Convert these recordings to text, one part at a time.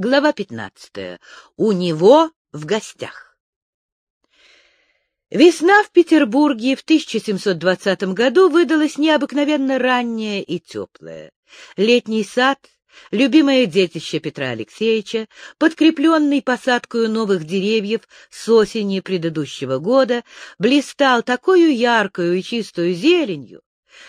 Глава 15. У него в гостях. Весна в Петербурге в 1720 году выдалась необыкновенно ранняя и теплая. Летний сад, любимое детище Петра Алексеевича, подкрепленный посадкой новых деревьев с осени предыдущего года, блистал такую яркую и чистую зеленью,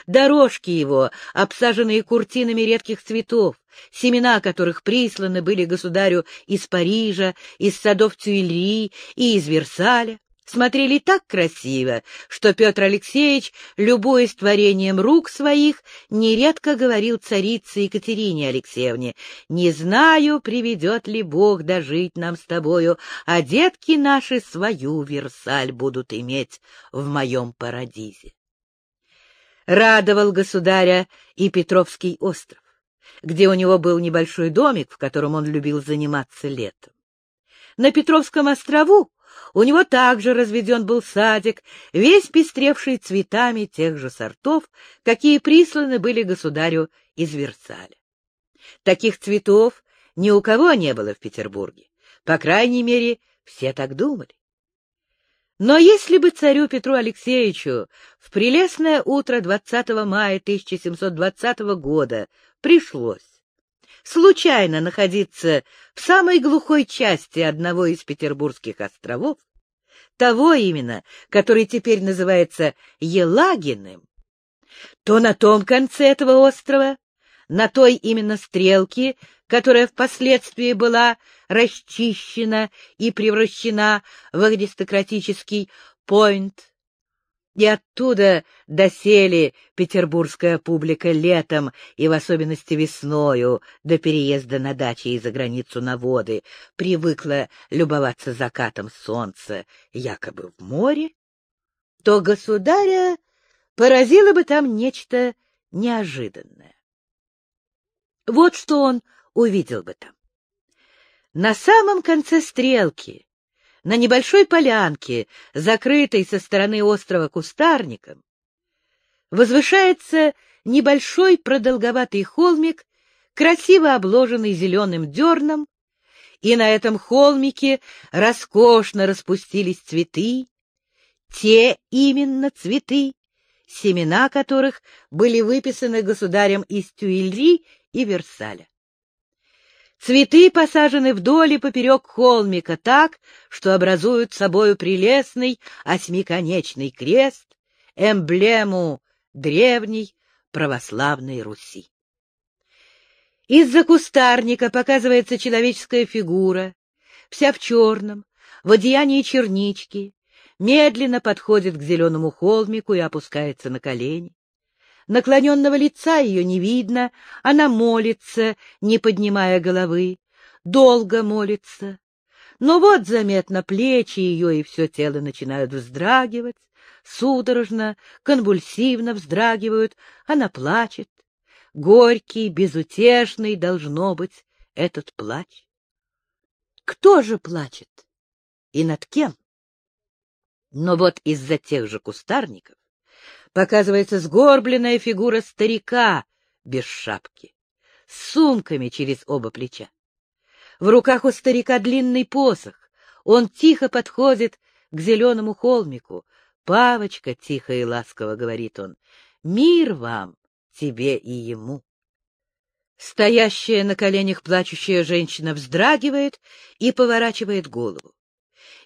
Дорожки его, обсаженные куртинами редких цветов, семена которых присланы были государю из Парижа, из садов Тюильри и из Версаля, смотрели так красиво, что Петр Алексеевич, любуясь творением рук своих, нередко говорил царице Екатерине Алексеевне, «Не знаю, приведет ли Бог дожить нам с тобою, а детки наши свою Версаль будут иметь в моем парадизе» радовал государя и Петровский остров, где у него был небольшой домик, в котором он любил заниматься летом. На Петровском острову у него также разведен был садик, весь пестревший цветами тех же сортов, какие присланы были государю из Версаля. Таких цветов ни у кого не было в Петербурге. По крайней мере, все так думали. Но если бы царю Петру Алексеевичу в прелестное утро 20 мая 1720 года пришлось случайно находиться в самой глухой части одного из петербургских островов, того именно, который теперь называется Елагиным, то на том конце этого острова, на той именно стрелке, которая впоследствии была расчищена и превращена в аристократический пойнт. И оттуда досели петербургская публика летом и в особенности весною до переезда на дачи и за границу на воды привыкла любоваться закатом солнца якобы в море, то государя поразило бы там нечто неожиданное. Вот что он увидел бы там. На самом конце стрелки, на небольшой полянке, закрытой со стороны острова кустарником, возвышается небольшой продолговатый холмик, красиво обложенный зеленым дерном, и на этом холмике роскошно распустились цветы, те именно цветы, семена которых были выписаны государем из Тюильри и Версаля. Цветы посажены вдоль и поперек холмика так, что образуют собою прелестный осьмиконечный крест, эмблему древней православной Руси. Из-за кустарника показывается человеческая фигура, вся в черном, в одеянии чернички, медленно подходит к зеленому холмику и опускается на колени. Наклоненного лица ее не видно, она молится, не поднимая головы, долго молится. Но вот заметно плечи ее и все тело начинают вздрагивать, судорожно, конвульсивно вздрагивают, она плачет. Горький, безутешный должно быть этот плач. Кто же плачет? И над кем? Но вот из-за тех же кустарников показывается сгорбленная фигура старика без шапки, с сумками через оба плеча. В руках у старика длинный посох. Он тихо подходит к зеленому холмику. «Павочка», — тихо и ласково говорит он, — «мир вам, тебе и ему». Стоящая на коленях плачущая женщина вздрагивает и поворачивает голову.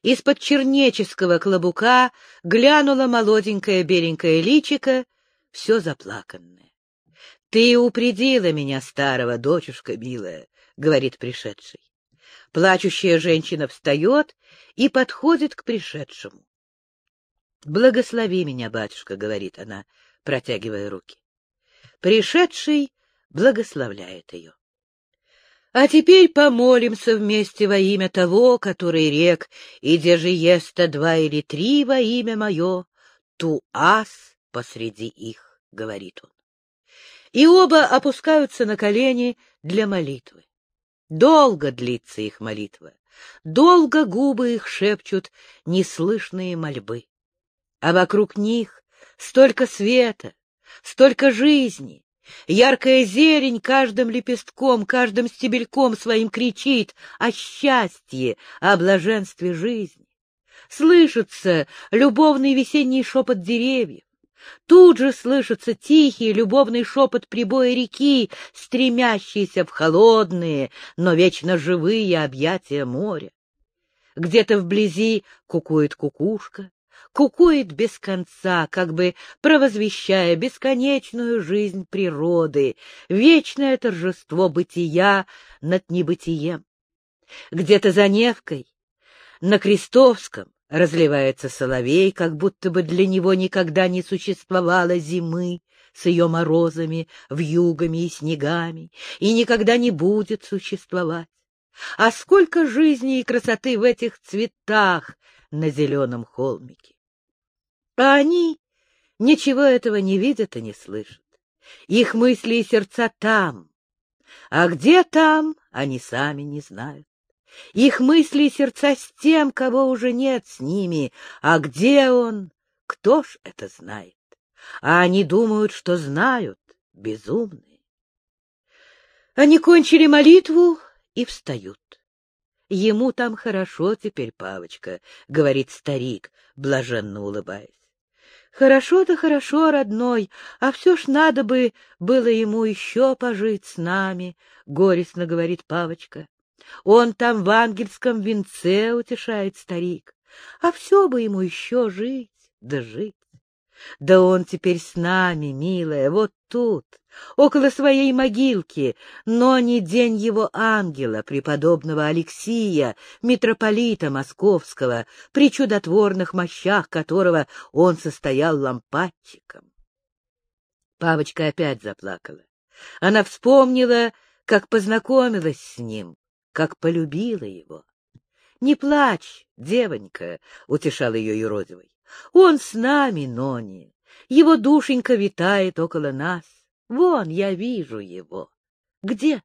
Из-под чернеческого клобука глянула молоденькая беленькая личика, все заплаканное. — Ты упредила меня, старого, дочушка милая, — говорит пришедший. Плачущая женщина встает и подходит к пришедшему. — Благослови меня, батюшка, — говорит она, протягивая руки. Пришедший благословляет ее. А теперь помолимся вместе во имя того, который рек, и же еста два или три во имя мое, ту ас посреди их, — говорит он. И оба опускаются на колени для молитвы. Долго длится их молитва, долго губы их шепчут неслышные мольбы. А вокруг них столько света, столько жизни, Яркая зелень каждым лепестком, каждым стебельком своим кричит о счастье, о блаженстве жизни. Слышится любовный весенний шепот деревьев. Тут же слышится тихий любовный шепот прибоя реки, стремящийся в холодные, но вечно живые объятия моря. Где-то вблизи кукует кукушка, кукует без конца, как бы провозвещая бесконечную жизнь природы, вечное торжество бытия над небытием. Где-то за Невкой, на Крестовском, разливается соловей, как будто бы для него никогда не существовало зимы с ее морозами, вьюгами и снегами, и никогда не будет существовать. А сколько жизни и красоты в этих цветах на зеленом холмике! А они ничего этого не видят и не слышат. Их мысли и сердца там, а где там, они сами не знают. Их мысли и сердца с тем, кого уже нет с ними, а где он, кто ж это знает? А они думают, что знают, безумные. Они кончили молитву и встают. Ему там хорошо теперь, Павочка, — говорит старик, блаженно улыбаясь. Хорошо-то хорошо, родной, а все ж надо бы было ему еще пожить с нами, — горестно говорит Павочка. Он там в ангельском венце утешает старик, а все бы ему еще жить, да жить. Да он теперь с нами, милая, вот тут, около своей могилки, но не день его ангела, преподобного Алексия, митрополита московского, при чудотворных мощах которого он состоял лампадчиком. Павочка опять заплакала. Она вспомнила, как познакомилась с ним, как полюбила его. — Не плачь, девонька, — утешал ее Юродивый. — Он с нами, Нони. Его душенька витает около нас. Вон, я вижу его. Где?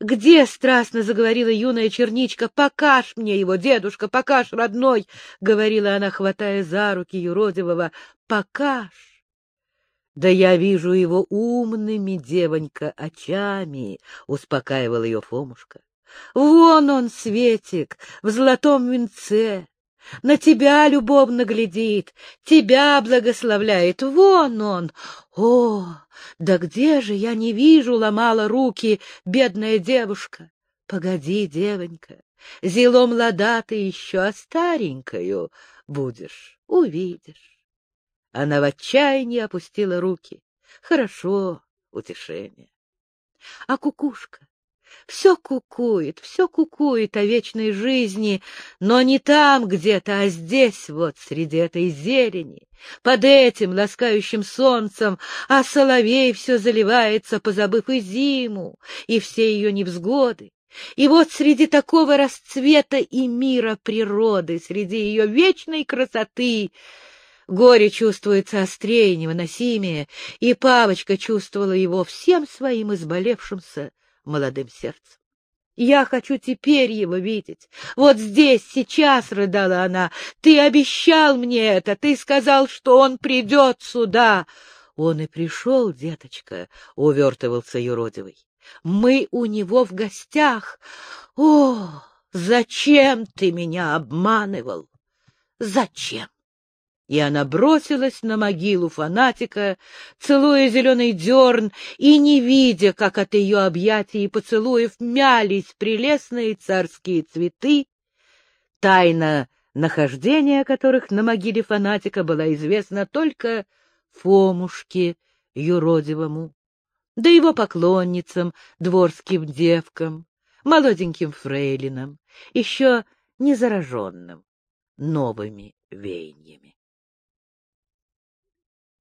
Где, страстно заговорила юная черничка, покаж мне его, дедушка, покаж, родной, говорила она, хватая за руки юродивого, покаж. Да я вижу его умными, девонька, очами, успокаивал ее Фомушка. Вон он, Светик, в золотом венце, на тебя любовно глядит, тебя благословляет. Вон он! О, да где же я не вижу, ломала руки бедная девушка. Погоди, девонька, зело млада ты еще, а старенькою будешь, увидишь. Она в отчаянии опустила руки. Хорошо, утешение. А кукушка? Все кукует, все кукует о вечной жизни, но не там где-то, а здесь вот, среди этой зелени, под этим ласкающим солнцем, а соловей все заливается, позабыв и зиму, и все ее невзгоды. И вот среди такого расцвета и мира природы, среди ее вечной красоты, горе чувствуется острее, невыносимее, и Павочка чувствовала его всем своим изболевшимся молодым сердцем. Я хочу теперь его видеть. Вот здесь, сейчас, — рыдала она, — ты обещал мне это, ты сказал, что он придет сюда. Он и пришел, деточка, — увертывался юродивый. Мы у него в гостях. О, зачем ты меня обманывал? Зачем? И она бросилась на могилу фанатика, целуя зеленый дерн и не видя, как от ее объятий и поцелуев мялись прелестные царские цветы, тайна нахождения которых на могиле фанатика была известна только Фомушке юродивому, да его поклонницам, дворским девкам, молоденьким фрейлинам, еще не зараженным новыми веяниями.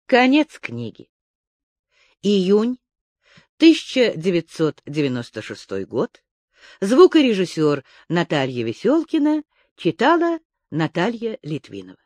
Конец книги. Июнь 1996 год. Звукорежиссер Наталья Веселкина читала Наталья Литвинова.